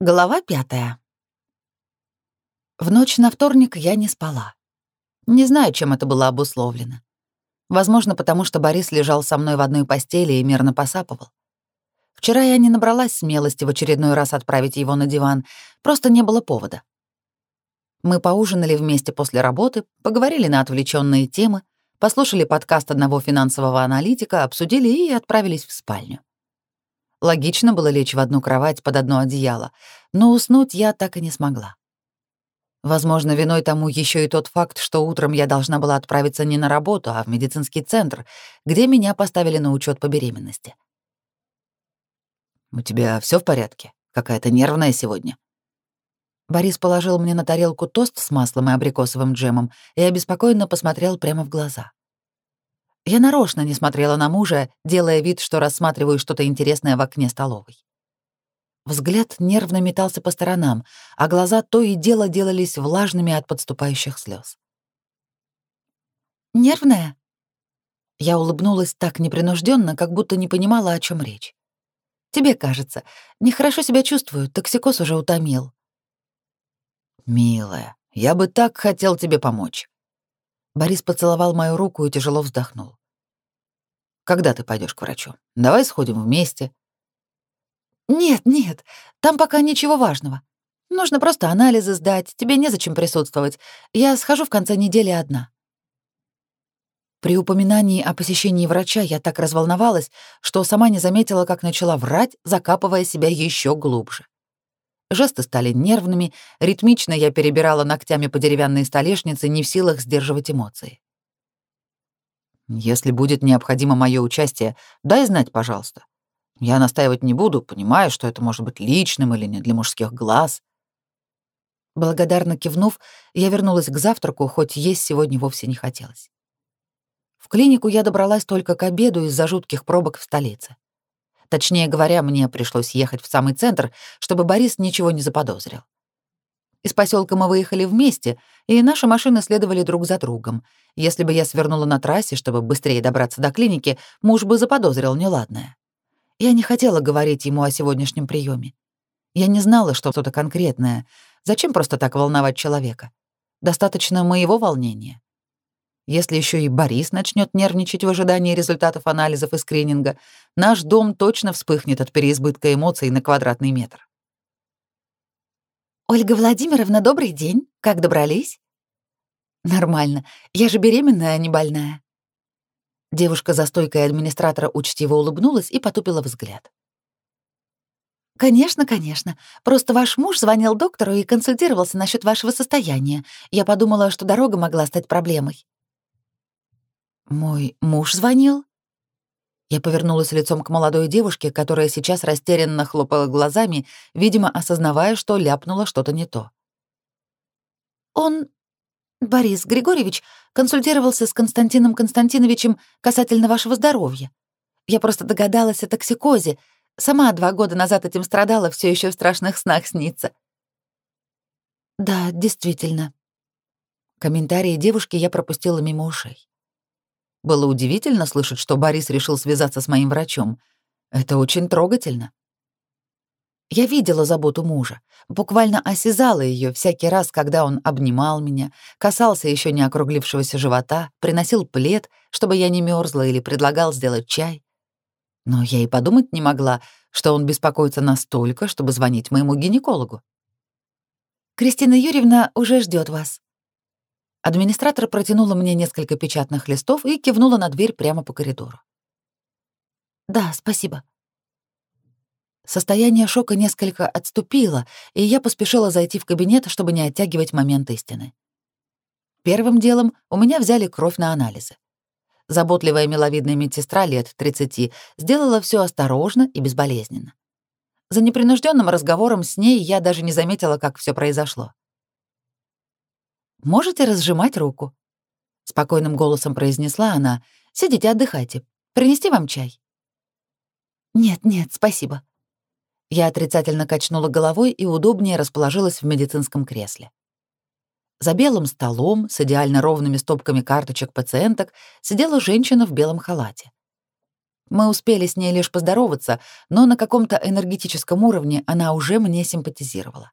Глава пятая. В ночь на вторник я не спала. Не знаю, чем это было обусловлено. Возможно, потому что Борис лежал со мной в одной постели и мирно посапывал. Вчера я не набралась смелости в очередной раз отправить его на диван, просто не было повода. Мы поужинали вместе после работы, поговорили на отвлеченные темы, послушали подкаст одного финансового аналитика, обсудили и отправились в спальню. Логично было лечь в одну кровать под одно одеяло, но уснуть я так и не смогла. Возможно, виной тому еще и тот факт, что утром я должна была отправиться не на работу, а в медицинский центр, где меня поставили на учет по беременности. «У тебя все в порядке? Какая-то нервная сегодня?» Борис положил мне на тарелку тост с маслом и абрикосовым джемом и обеспокоенно посмотрел прямо в глаза. Я нарочно не смотрела на мужа, делая вид, что рассматриваю что-то интересное в окне столовой. Взгляд нервно метался по сторонам, а глаза то и дело делались влажными от подступающих слез. «Нервная?» Я улыбнулась так непринужденно, как будто не понимала, о чем речь. «Тебе кажется, нехорошо себя чувствую, токсикоз уже утомил». «Милая, я бы так хотел тебе помочь». Борис поцеловал мою руку и тяжело вздохнул. «Когда ты пойдешь к врачу? Давай сходим вместе». «Нет, нет, там пока ничего важного. Нужно просто анализы сдать, тебе незачем присутствовать. Я схожу в конце недели одна». При упоминании о посещении врача я так разволновалась, что сама не заметила, как начала врать, закапывая себя еще глубже. Жесты стали нервными, ритмично я перебирала ногтями по деревянной столешнице, не в силах сдерживать эмоции. «Если будет необходимо мое участие, дай знать, пожалуйста. Я настаивать не буду, понимаю, что это может быть личным или не для мужских глаз». Благодарно кивнув, я вернулась к завтраку, хоть есть сегодня вовсе не хотелось. В клинику я добралась только к обеду из-за жутких пробок в столице. Точнее говоря, мне пришлось ехать в самый центр, чтобы Борис ничего не заподозрил. Из поселка мы выехали вместе, и наши машины следовали друг за другом. Если бы я свернула на трассе, чтобы быстрее добраться до клиники, муж бы заподозрил неладное. Я не хотела говорить ему о сегодняшнем приеме. Я не знала, что что-то конкретное. Зачем просто так волновать человека? Достаточно моего волнения. Если еще и Борис начнет нервничать в ожидании результатов анализов и скрининга, наш дом точно вспыхнет от переизбытка эмоций на квадратный метр. «Ольга Владимировна, добрый день. Как добрались?» «Нормально. Я же беременная, а не больная». Девушка за стойкой администратора учтиво улыбнулась и потупила взгляд. «Конечно, конечно. Просто ваш муж звонил доктору и консультировался насчет вашего состояния. Я подумала, что дорога могла стать проблемой». «Мой муж звонил?» Я повернулась лицом к молодой девушке, которая сейчас растерянно хлопала глазами, видимо, осознавая, что ляпнула что-то не то. «Он, Борис Григорьевич, консультировался с Константином Константиновичем касательно вашего здоровья. Я просто догадалась о токсикозе. Сама два года назад этим страдала, все еще в страшных снах снится». «Да, действительно». Комментарии девушки я пропустила мимо ушей. Было удивительно слышать, что Борис решил связаться с моим врачом. Это очень трогательно. Я видела заботу мужа, буквально осязала ее всякий раз, когда он обнимал меня, касался еще не округлившегося живота, приносил плед, чтобы я не мерзла или предлагал сделать чай. Но я и подумать не могла, что он беспокоится настолько, чтобы звонить моему гинекологу. «Кристина Юрьевна уже ждет вас», Администратор протянула мне несколько печатных листов и кивнула на дверь прямо по коридору. «Да, спасибо». Состояние шока несколько отступило, и я поспешила зайти в кабинет, чтобы не оттягивать момент истины. Первым делом у меня взяли кровь на анализы. Заботливая миловидная медсестра лет 30 сделала все осторожно и безболезненно. За непринужденным разговором с ней я даже не заметила, как все произошло. Можете разжимать руку?» Спокойным голосом произнесла она. «Сидите, отдыхайте. Принести вам чай?» «Нет, нет, спасибо». Я отрицательно качнула головой и удобнее расположилась в медицинском кресле. За белым столом с идеально ровными стопками карточек пациенток сидела женщина в белом халате. Мы успели с ней лишь поздороваться, но на каком-то энергетическом уровне она уже мне симпатизировала.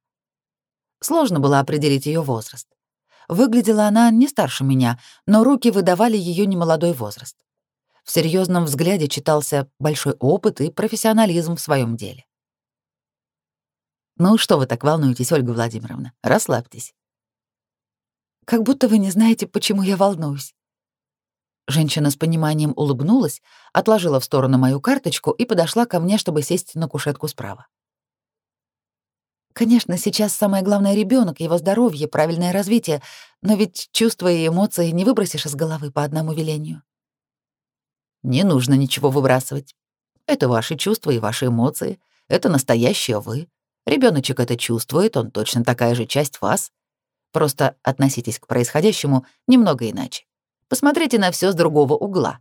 Сложно было определить ее возраст. Выглядела она не старше меня, но руки выдавали ее немолодой возраст. В серьезном взгляде читался большой опыт и профессионализм в своем деле. «Ну что вы так волнуетесь, Ольга Владимировна? Расслабьтесь». «Как будто вы не знаете, почему я волнуюсь». Женщина с пониманием улыбнулась, отложила в сторону мою карточку и подошла ко мне, чтобы сесть на кушетку справа. Конечно, сейчас самое главное ребенок, его здоровье, правильное развитие, но ведь чувства и эмоции не выбросишь из головы по одному велению. Не нужно ничего выбрасывать. Это ваши чувства и ваши эмоции. Это настоящее вы. Ребеночек это чувствует, он точно такая же часть вас. Просто относитесь к происходящему немного иначе. Посмотрите на все с другого угла.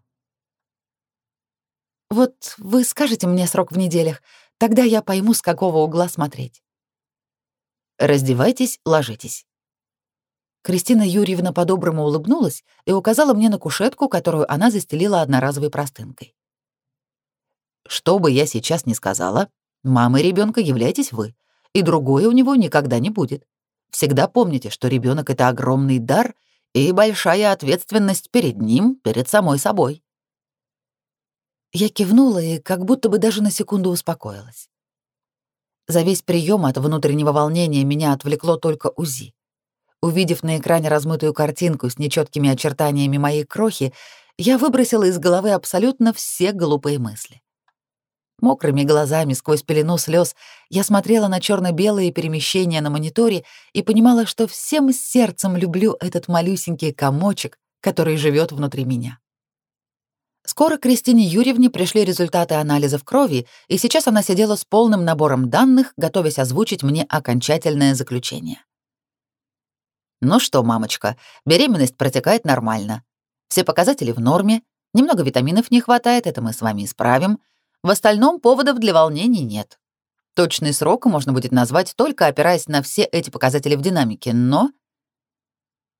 Вот вы скажете мне срок в неделях, тогда я пойму, с какого угла смотреть. Раздевайтесь, ложитесь. Кристина Юрьевна по-доброму улыбнулась и указала мне на кушетку, которую она застелила одноразовой простынкой. Что бы я сейчас ни сказала, мамой ребенка являетесь вы, и другое у него никогда не будет. Всегда помните, что ребенок это огромный дар и большая ответственность перед ним, перед самой собой. Я кивнула и как будто бы даже на секунду успокоилась. За весь прием от внутреннего волнения меня отвлекло только УЗИ. Увидев на экране размытую картинку с нечеткими очертаниями моей крохи, я выбросила из головы абсолютно все глупые мысли. Мокрыми глазами сквозь пелену слез я смотрела на черно белые перемещения на мониторе и понимала, что всем сердцем люблю этот малюсенький комочек, который живет внутри меня. Скоро Кристине Юрьевне пришли результаты анализов крови, и сейчас она сидела с полным набором данных, готовясь озвучить мне окончательное заключение. Ну что, мамочка, беременность протекает нормально. Все показатели в норме, немного витаминов не хватает, это мы с вами исправим. В остальном поводов для волнений нет. Точный срок можно будет назвать только опираясь на все эти показатели в динамике, но...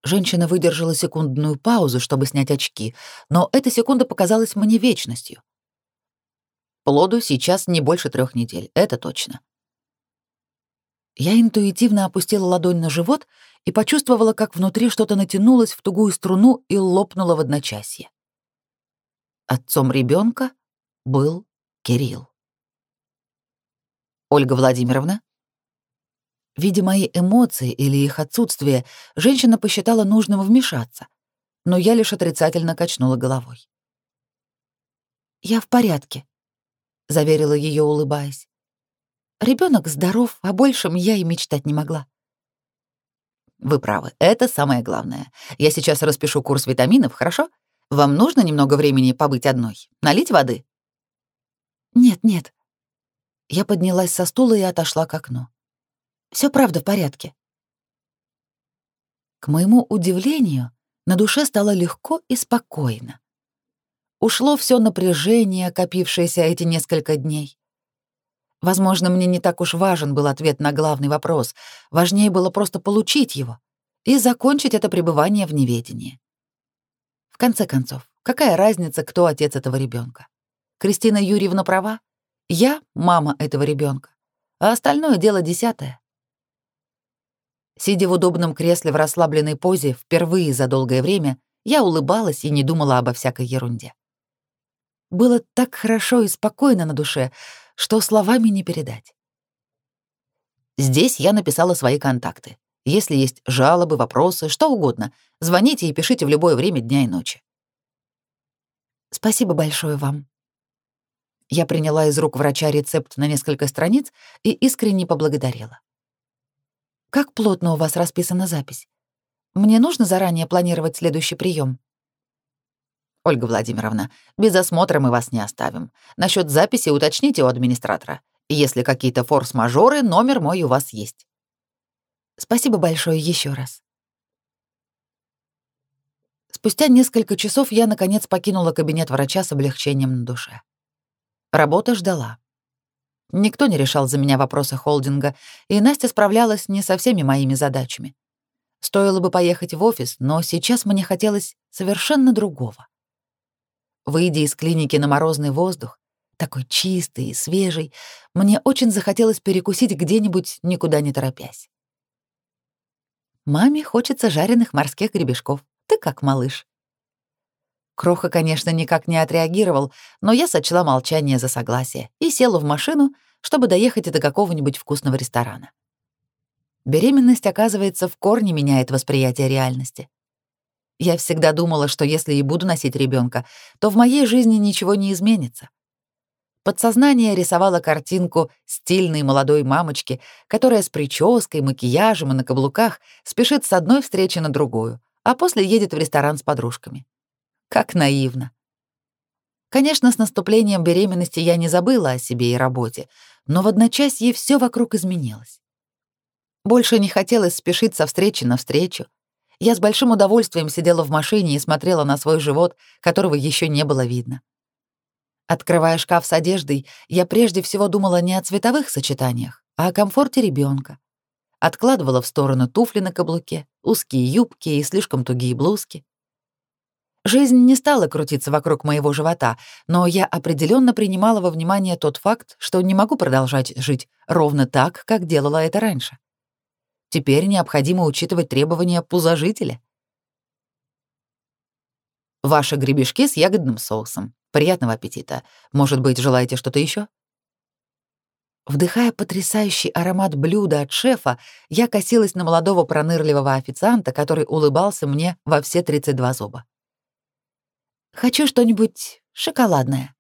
Женщина выдержала секундную паузу, чтобы снять очки, но эта секунда показалась мне вечностью. Плоду сейчас не больше трех недель, это точно. Я интуитивно опустила ладонь на живот и почувствовала, как внутри что-то натянулось в тугую струну и лопнуло в одночасье. Отцом ребенка был Кирилл. Ольга Владимировна? Видя мои эмоции или их отсутствие, женщина посчитала нужным вмешаться, но я лишь отрицательно качнула головой. «Я в порядке», — заверила ее, улыбаясь. Ребенок здоров, о большем я и мечтать не могла. Вы правы, это самое главное. Я сейчас распишу курс витаминов, хорошо? Вам нужно немного времени побыть одной? Налить воды? Нет, нет. Я поднялась со стула и отошла к окну. Все правда в порядке. К моему удивлению, на душе стало легко и спокойно. Ушло все напряжение, копившееся эти несколько дней. Возможно, мне не так уж важен был ответ на главный вопрос. Важнее было просто получить его и закончить это пребывание в неведении. В конце концов, какая разница, кто отец этого ребенка? Кристина Юрьевна права? Я — мама этого ребенка, а остальное дело десятое. Сидя в удобном кресле в расслабленной позе впервые за долгое время, я улыбалась и не думала обо всякой ерунде. Было так хорошо и спокойно на душе, что словами не передать. Здесь я написала свои контакты. Если есть жалобы, вопросы, что угодно, звоните и пишите в любое время дня и ночи. Спасибо большое вам. Я приняла из рук врача рецепт на несколько страниц и искренне поблагодарила. Как плотно у вас расписана запись? Мне нужно заранее планировать следующий прием. Ольга Владимировна, без осмотра мы вас не оставим. Насчет записи уточните у администратора. Если какие-то форс-мажоры, номер мой у вас есть. Спасибо большое еще раз. Спустя несколько часов я, наконец, покинула кабинет врача с облегчением на душе. Работа ждала. Никто не решал за меня вопросы холдинга, и Настя справлялась не со всеми моими задачами. Стоило бы поехать в офис, но сейчас мне хотелось совершенно другого. Выйдя из клиники на морозный воздух, такой чистый и свежий, мне очень захотелось перекусить где-нибудь, никуда не торопясь. Маме хочется жареных морских гребешков. Ты как, малыш? Кроха, конечно, никак не отреагировал, но я сочла молчание за согласие и села в машину, чтобы доехать до какого-нибудь вкусного ресторана. Беременность, оказывается, в корне меняет восприятие реальности. Я всегда думала, что если и буду носить ребенка, то в моей жизни ничего не изменится. Подсознание рисовало картинку стильной молодой мамочки, которая с прической, макияжем и на каблуках спешит с одной встречи на другую, а после едет в ресторан с подружками. Как наивно. Конечно, с наступлением беременности я не забыла о себе и работе, но в одночасье все вокруг изменилось. Больше не хотелось спешить со встречи на встречу. Я с большим удовольствием сидела в машине и смотрела на свой живот, которого еще не было видно. Открывая шкаф с одеждой, я прежде всего думала не о цветовых сочетаниях, а о комфорте ребенка. Откладывала в сторону туфли на каблуке, узкие юбки и слишком тугие блузки. Жизнь не стала крутиться вокруг моего живота, но я определенно принимала во внимание тот факт, что не могу продолжать жить ровно так, как делала это раньше. Теперь необходимо учитывать требования пузожителя. Ваши гребешки с ягодным соусом. Приятного аппетита. Может быть, желаете что-то еще? Вдыхая потрясающий аромат блюда от шефа, я косилась на молодого пронырливого официанта, который улыбался мне во все 32 зуба. «Хочу что-нибудь шоколадное».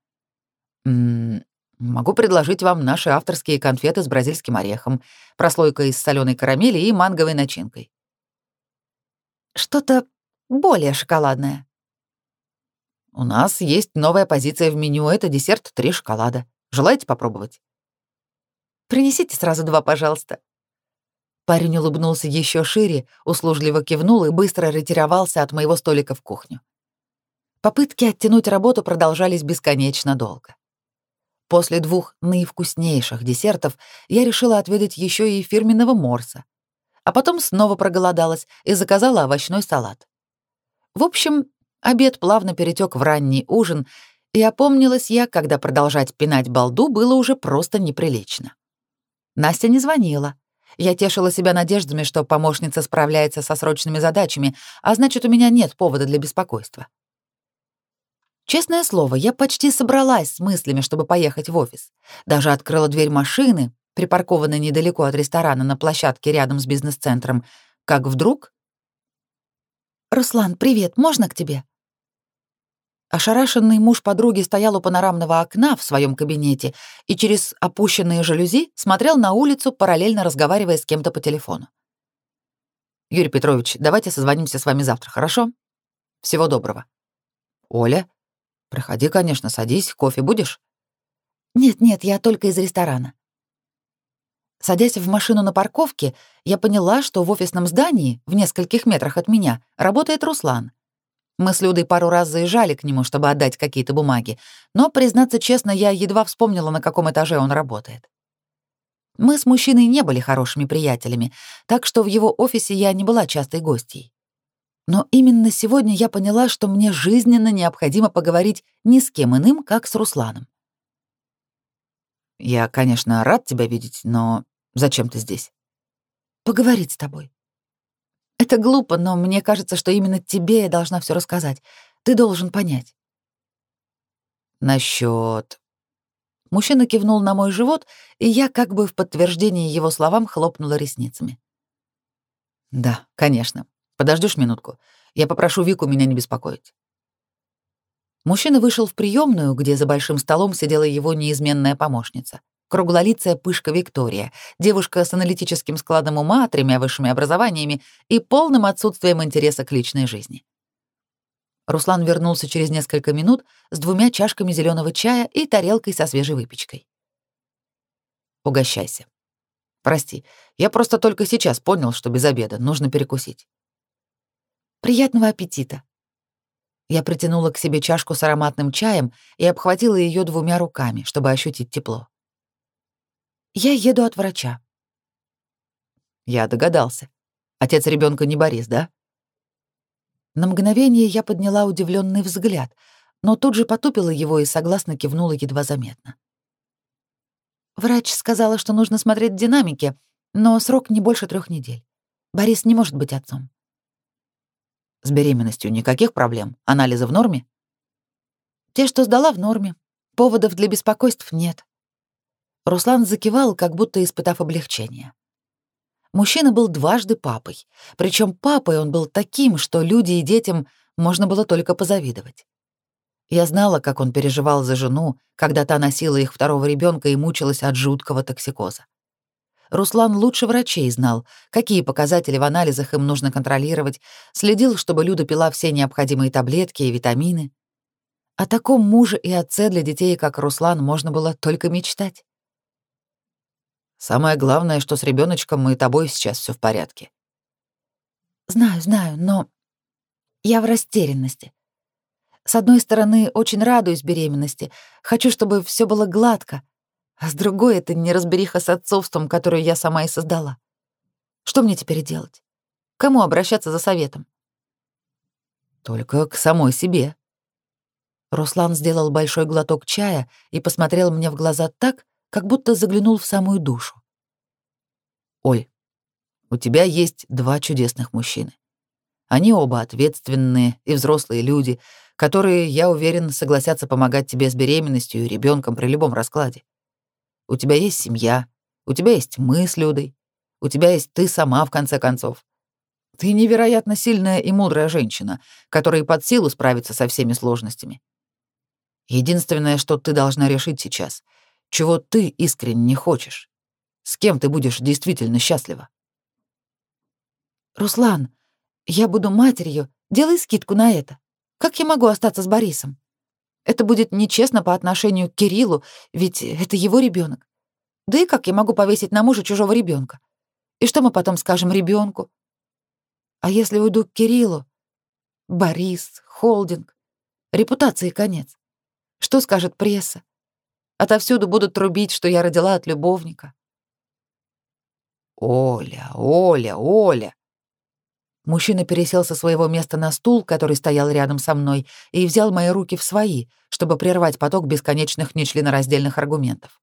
«М -м, могу предложить вам наши авторские конфеты с бразильским орехом, прослойка из соленой карамели и манговой начинкой». «Что-то более шоколадное», у нас есть новая позиция в меню, это десерт три шоколада. Желаете попробовать? Принесите сразу два, пожалуйста. Парень улыбнулся еще шире, услужливо кивнул и быстро ретировался от моего столика в кухню. Попытки оттянуть работу продолжались бесконечно долго. После двух наивкуснейших десертов я решила отведать еще и фирменного морса, а потом снова проголодалась и заказала овощной салат. В общем, Обед плавно перетек в ранний ужин, и опомнилась я, когда продолжать пинать балду было уже просто неприлично. Настя не звонила. Я тешила себя надеждами, что помощница справляется со срочными задачами, а значит, у меня нет повода для беспокойства. Честное слово, я почти собралась с мыслями, чтобы поехать в офис. Даже открыла дверь машины, припаркованной недалеко от ресторана на площадке рядом с бизнес-центром, как вдруг... «Руслан, привет, можно к тебе?» Ошарашенный муж подруги стоял у панорамного окна в своем кабинете и через опущенные жалюзи смотрел на улицу, параллельно разговаривая с кем-то по телефону. «Юрий Петрович, давайте созвонимся с вами завтра, хорошо? Всего доброго». «Оля, проходи, конечно, садись, кофе будешь?» «Нет-нет, я только из ресторана». Садясь в машину на парковке, я поняла, что в офисном здании, в нескольких метрах от меня, работает Руслан — мы с Людой пару раз заезжали к нему, чтобы отдать какие-то бумаги, но, признаться честно, я едва вспомнила, на каком этаже он работает. Мы с мужчиной не были хорошими приятелями, так что в его офисе я не была частой гостьей. Но именно сегодня я поняла, что мне жизненно необходимо поговорить ни с кем иным, как с Русланом. «Я, конечно, рад тебя видеть, но зачем ты здесь?» «Поговорить с тобой. Это глупо, но мне кажется, что именно тебе я должна все рассказать. Ты должен понять. Насчет. Мужчина кивнул на мой живот, и я как бы в подтверждение его словам хлопнула ресницами. Да, конечно. Подождешь минутку. Я попрошу Вику меня не беспокоить. Мужчина вышел в приемную, где за большим столом сидела его неизменная помощница круглолицая пышка Виктория, девушка с аналитическим складом ума, тремя высшими образованиями и полным отсутствием интереса к личной жизни. Руслан вернулся через несколько минут с двумя чашками зеленого чая и тарелкой со свежей выпечкой. «Угощайся. Прости, я просто только сейчас понял, что без обеда нужно перекусить». «Приятного аппетита». Я притянула к себе чашку с ароматным чаем и обхватила ее двумя руками, чтобы ощутить тепло. Я еду от врача. Я догадался. Отец ребенка не Борис, да? На мгновение я подняла удивленный взгляд. но тут же потупила его и согласно кивнула едва заметно. Врач сказала, что нужно смотреть динамики, но срок не больше трех недель. Борис не может быть отцом. С беременностью никаких проблем? Анализы в норме? Те, что сдала, в норме. Поводов для беспокойств нет. Руслан закивал, как будто испытав облегчение. Мужчина был дважды папой, причем папой он был таким, что люди и детям можно было только позавидовать. Я знала, как он переживал за жену, когда та носила их второго ребенка и мучилась от жуткого токсикоза. Руслан лучше врачей знал, какие показатели в анализах им нужно контролировать, следил, чтобы Люда пила все необходимые таблетки и витамины. О таком муже и отце для детей, как Руслан, можно было только мечтать. Самое главное, что с ребеночком и тобой сейчас все в порядке. Знаю, знаю, но я в растерянности. С одной стороны, очень радуюсь беременности, хочу, чтобы все было гладко, а с другой — это неразбериха с отцовством, которую я сама и создала. Что мне теперь делать? Кому обращаться за советом? Только к самой себе. Руслан сделал большой глоток чая и посмотрел мне в глаза так, как будто заглянул в самую душу. «Оль, у тебя есть два чудесных мужчины. Они оба ответственные и взрослые люди, которые, я уверен, согласятся помогать тебе с беременностью и ребенком при любом раскладе. У тебя есть семья, у тебя есть мы с Людой, у тебя есть ты сама, в конце концов. Ты невероятно сильная и мудрая женщина, которой под силу справиться со всеми сложностями. Единственное, что ты должна решить сейчас — чего ты искренне хочешь? С кем ты будешь действительно счастлива? Руслан, я буду матерью, делай скидку на это. Как я могу остаться с Борисом? Это будет нечестно по отношению к Кириллу, ведь это его ребенок. Да и как я могу повесить на мужа чужого ребенка? И что мы потом скажем ребенку? А если уйду к Кириллу? Борис, холдинг, репутации конец. Что скажет пресса? Отовсюду будут трубить, что я родила от любовника. Оля, Оля, Оля. Мужчина пересел со своего места на стул, который стоял рядом со мной, и взял мои руки в свои, чтобы прервать поток бесконечных нечленораздельных аргументов.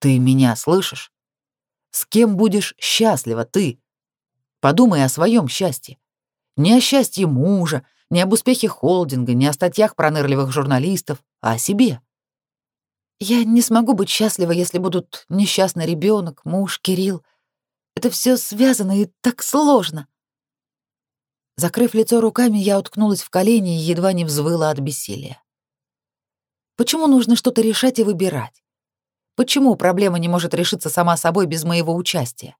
Ты меня слышишь? С кем будешь счастлива ты? Подумай о своем счастье. Не о счастье мужа, не об успехе холдинга, не о статьях пронырливых журналистов, а о себе. Я не смогу быть счастлива, если будут несчастный ребенок, муж, Кирилл. Это все связано и так сложно. Закрыв лицо руками, я уткнулась в колени и едва не взвыла от бессилия. Почему нужно что-то решать и выбирать? Почему проблема не может решиться сама собой без моего участия?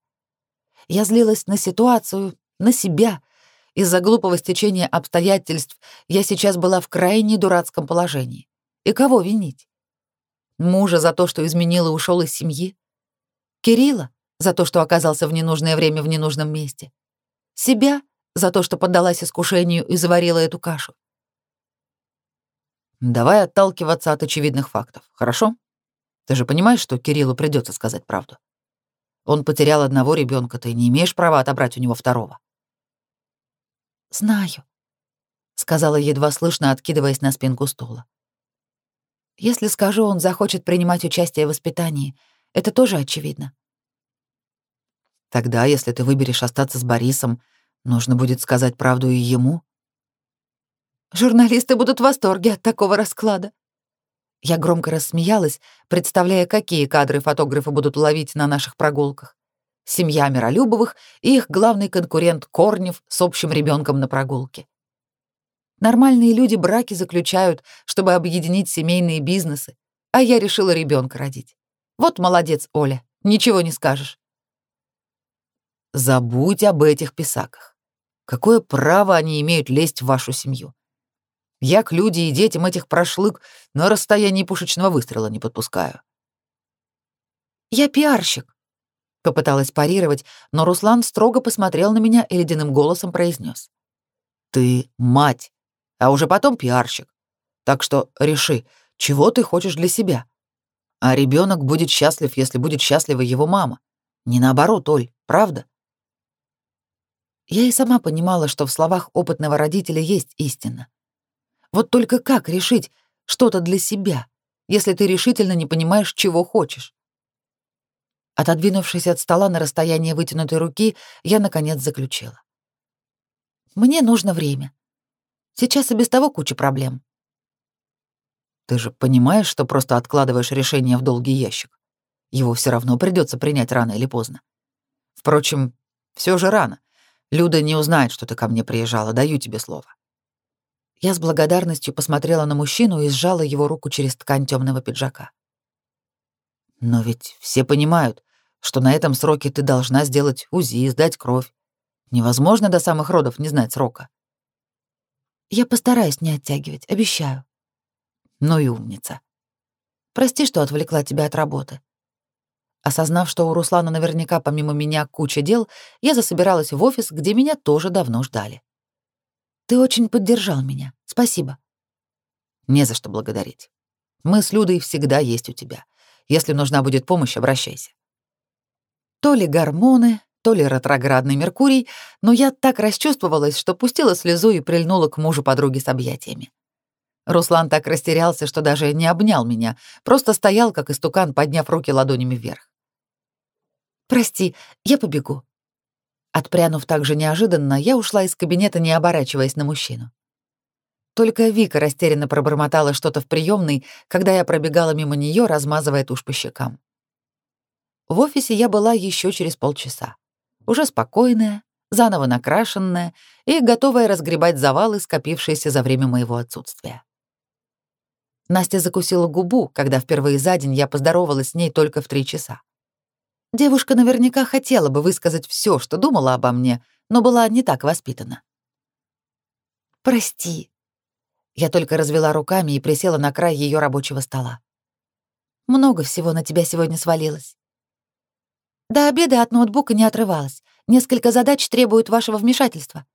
Я злилась на ситуацию, на себя. Из-за глупого стечения обстоятельств я сейчас была в крайне дурацком положении. И кого винить? Мужа за то, что изменил и ушел из семьи? Кирилла за то, что оказался в ненужное время в ненужном месте? Себя за то, что поддалась искушению и заварила эту кашу? Давай отталкиваться от очевидных фактов, хорошо? Ты же понимаешь, что Кириллу придется сказать правду. Он потерял одного ребенка, ты не имеешь права отобрать у него второго. Знаю, сказала едва слышно, откидываясь на спинку стула. Если скажу, он захочет принимать участие в воспитании. Это тоже очевидно. Тогда, если ты выберешь остаться с Борисом, нужно будет сказать правду и ему. Журналисты будут в восторге от такого расклада. Я громко рассмеялась, представляя, какие кадры фотографы будут ловить на наших прогулках. Семья Миролюбовых и их главный конкурент Корнев с общим ребенком на прогулке. Нормальные люди браки заключают, чтобы объединить семейные бизнесы, а я решила ребенка родить. Вот молодец, Оля, ничего не скажешь. Забудь об этих писаках. Какое право они имеют лезть в вашу семью? Я к люди и детям этих прошлык на расстоянии пушечного выстрела не подпускаю. Я пиарщик, попыталась парировать, но Руслан строго посмотрел на меня и ледяным голосом произнес: Ты мать а уже потом пиарщик. Так что реши, чего ты хочешь для себя. А ребенок будет счастлив, если будет счастлива его мама. Не наоборот, Оль, правда? Я и сама понимала, что в словах опытного родителя есть истина. Вот только как решить что-то для себя, если ты решительно не понимаешь, чего хочешь? Отодвинувшись от стола на расстояние вытянутой руки, я, наконец, заключила. «Мне нужно время. Сейчас и без того куча проблем». «Ты же понимаешь, что просто откладываешь решение в долгий ящик? Его все равно придется принять рано или поздно. Впрочем, все же рано. Люда не узнает, что ты ко мне приезжала, даю тебе слово». Я с благодарностью посмотрела на мужчину и сжала его руку через ткань темного пиджака. «Но ведь все понимают, что на этом сроке ты должна сделать УЗИ, сдать кровь. Невозможно до самых родов не знать срока. Я постараюсь не оттягивать, обещаю. Ну и умница. Прости, что отвлекла тебя от работы. Осознав, что у Руслана наверняка помимо меня куча дел, я засобиралась в офис, где меня тоже давно ждали. Ты очень поддержал меня. Спасибо. Не за что благодарить. Мы с Людой всегда есть у тебя. Если нужна будет помощь, обращайся. То ли гормоны, то ли ретроградный Меркурий, но я так расчувствовалась, что пустила слезу и прильнула к мужу подруги с объятиями. Руслан так растерялся, что даже не обнял меня, просто стоял, как истукан, подняв руки ладонями вверх. «Прости, я побегу». Отпрянув так же неожиданно, я ушла из кабинета, не оборачиваясь на мужчину. Только Вика растерянно пробормотала что-то в приемной, когда я пробегала мимо нее, размазывая тушь по щекам. В офисе я была еще через полчаса. Уже спокойная, заново накрашенная и готовая разгребать завалы, скопившиеся за время моего отсутствия. Настя закусила губу, когда впервые за день я поздоровалась с ней только в три часа. Девушка наверняка хотела бы высказать все, что думала обо мне, но была не так воспитана. «Прости». Я только развела руками и присела на край ее рабочего стола. «Много всего на тебя сегодня свалилось. До обеда от ноутбука не отрывалась. Несколько задач требуют вашего вмешательства.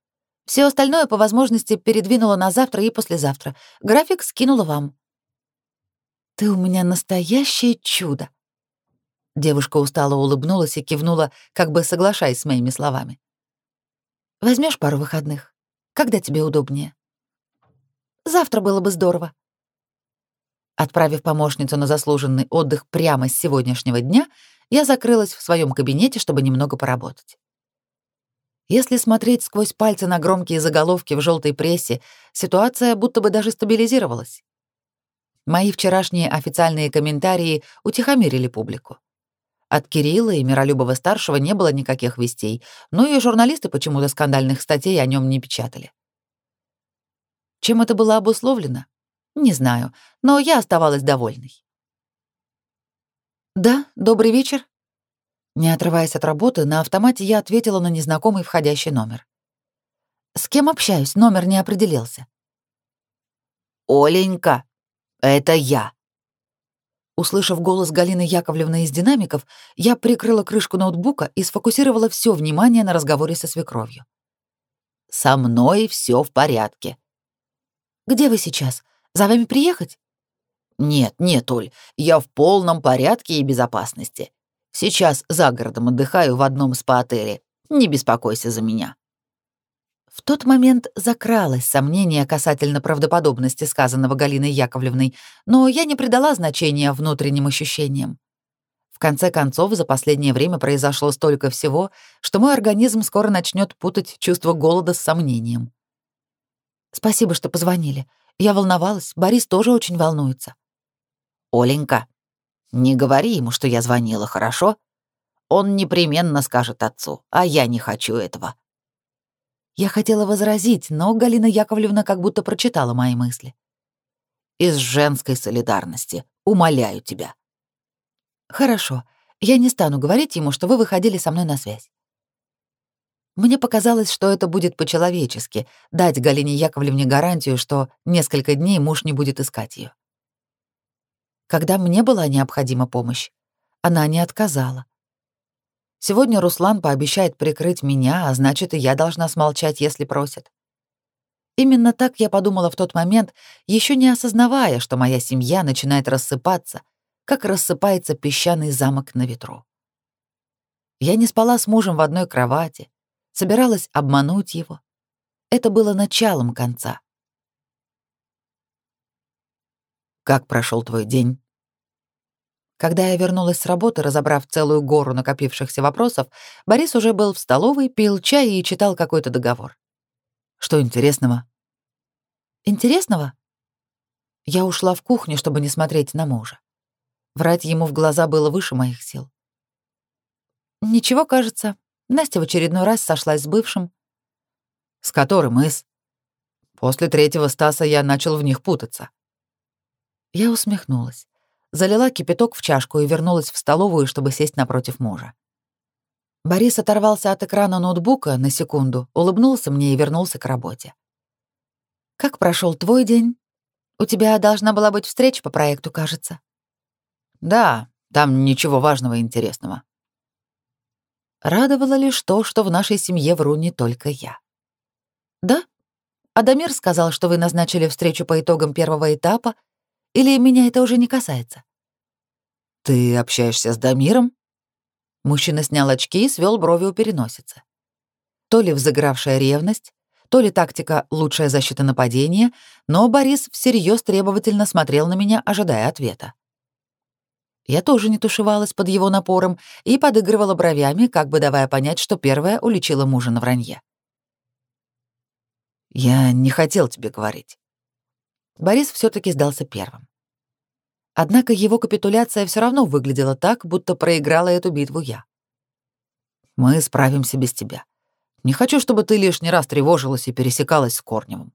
Все остальное по возможности передвинула на завтра и послезавтра. График скинула вам. Ты у меня настоящее чудо. Девушка устало улыбнулась и кивнула, как бы соглашаясь с моими словами. Возьмешь пару выходных? Когда тебе удобнее? Завтра было бы здорово. Отправив помощницу на заслуженный отдых прямо с сегодняшнего дня, я закрылась в своем кабинете, чтобы немного поработать. Если смотреть сквозь пальцы на громкие заголовки в желтой прессе, ситуация будто бы даже стабилизировалась. Мои вчерашние официальные комментарии утихомирили публику. От Кирилла и Миролюбова-старшего не было никаких вестей, но и журналисты почему-то скандальных статей о нем не печатали. Чем это было обусловлено? Не знаю, но я оставалась довольной. «Да, добрый вечер». Не отрываясь от работы, на автомате я ответила на незнакомый входящий номер. «С кем общаюсь? Номер не определился». «Оленька, это я». Услышав голос Галины Яковлевны из динамиков, я прикрыла крышку ноутбука и сфокусировала все внимание на разговоре со свекровью. «Со мной все в порядке». «Где вы сейчас? За вами приехать?» «Нет, нет, Оль, я в полном порядке и безопасности. Сейчас за городом отдыхаю в одном спа-отеле. Не беспокойся за меня». В тот момент закралось сомнение касательно правдоподобности сказанного Галиной Яковлевной, но я не придала значения внутренним ощущениям. В конце концов, за последнее время произошло столько всего, что мой организм скоро начнет путать чувство голода с сомнением. «Спасибо, что позвонили. Я волновалась, Борис тоже очень волнуется». «Оленька, не говори ему, что я звонила, хорошо? Он непременно скажет отцу, а я не хочу этого». Я хотела возразить, но Галина Яковлевна как будто прочитала мои мысли. «Из женской солидарности. Умоляю тебя». «Хорошо. Я не стану говорить ему, что вы выходили со мной на связь». Мне показалось, что это будет по-человечески — дать Галине Яковлевне гарантию, что несколько дней муж не будет искать ее когда мне была необходима помощь. Она не отказала. Сегодня Руслан пообещает прикрыть меня, а значит, и я должна смолчать, если просят. Именно так я подумала в тот момент, еще не осознавая, что моя семья начинает рассыпаться, как рассыпается песчаный замок на ветру. Я не спала с мужем в одной кровати, собиралась обмануть его. Это было началом конца. Как прошел твой день?» Когда я вернулась с работы, разобрав целую гору накопившихся вопросов, Борис уже был в столовой, пил чай и читал какой-то договор. «Что интересного?» «Интересного?» Я ушла в кухню, чтобы не смотреть на мужа. Врать ему в глаза было выше моих сил. «Ничего, кажется. Настя в очередной раз сошлась с бывшим». «С которым из?» «После третьего Стаса я начал в них путаться». Я усмехнулась залила кипяток в чашку и вернулась в столовую, чтобы сесть напротив мужа. Борис оторвался от экрана ноутбука на секунду, улыбнулся мне и вернулся к работе. «Как прошел твой день? У тебя должна была быть встреча по проекту, кажется». «Да, там ничего важного и интересного». Радовало лишь то, что в нашей семье вру не только я. «Да? Адамир сказал, что вы назначили встречу по итогам первого этапа, или меня это уже не касается?» «Ты общаешься с Дамиром?» Мужчина снял очки и свел брови у переносицы. То ли взыгравшая ревность, то ли тактика «лучшая защита нападения», но Борис всерьез требовательно смотрел на меня, ожидая ответа. Я тоже не тушевалась под его напором и подыгрывала бровями, как бы давая понять, что первая уличила мужа на вранье. «Я не хотел тебе говорить». Борис все таки сдался первым. Однако его капитуляция все равно выглядела так, будто проиграла эту битву я. «Мы справимся без тебя. Не хочу, чтобы ты лишний раз тревожилась и пересекалась с Корневым».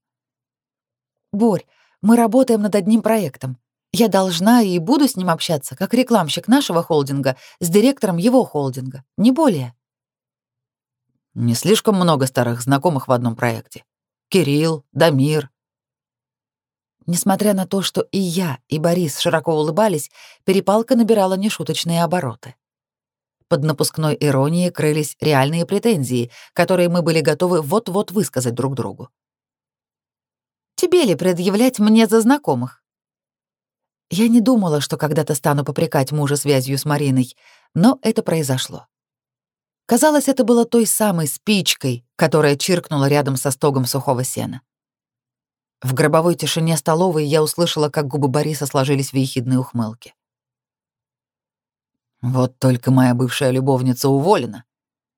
«Борь, мы работаем над одним проектом. Я должна и буду с ним общаться, как рекламщик нашего холдинга с директором его холдинга, не более». «Не слишком много старых знакомых в одном проекте. Кирилл, Дамир, Несмотря на то, что и я, и Борис широко улыбались, перепалка набирала нешуточные обороты. Под напускной иронией крылись реальные претензии, которые мы были готовы вот-вот высказать друг другу. «Тебе ли предъявлять мне за знакомых?» Я не думала, что когда-то стану попрекать мужа связью с Мариной, но это произошло. Казалось, это было той самой спичкой, которая чиркнула рядом со стогом сухого сена. В гробовой тишине столовой я услышала, как губы Бориса сложились в ехидной ухмылке. «Вот только моя бывшая любовница уволена.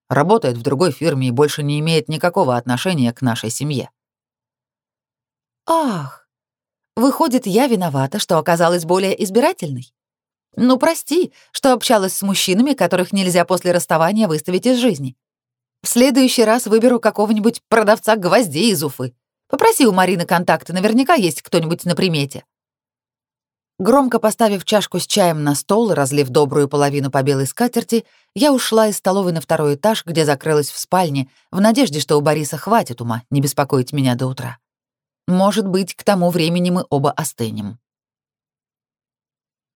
Работает в другой фирме и больше не имеет никакого отношения к нашей семье». «Ах, выходит, я виновата, что оказалась более избирательной? Ну, прости, что общалась с мужчинами, которых нельзя после расставания выставить из жизни. В следующий раз выберу какого-нибудь продавца гвоздей из Уфы. Попроси у Марины контакты, наверняка есть кто-нибудь на примете». Громко поставив чашку с чаем на стол и разлив добрую половину по белой скатерти, я ушла из столовой на второй этаж, где закрылась в спальне, в надежде, что у Бориса хватит ума не беспокоить меня до утра. Может быть, к тому времени мы оба остынем.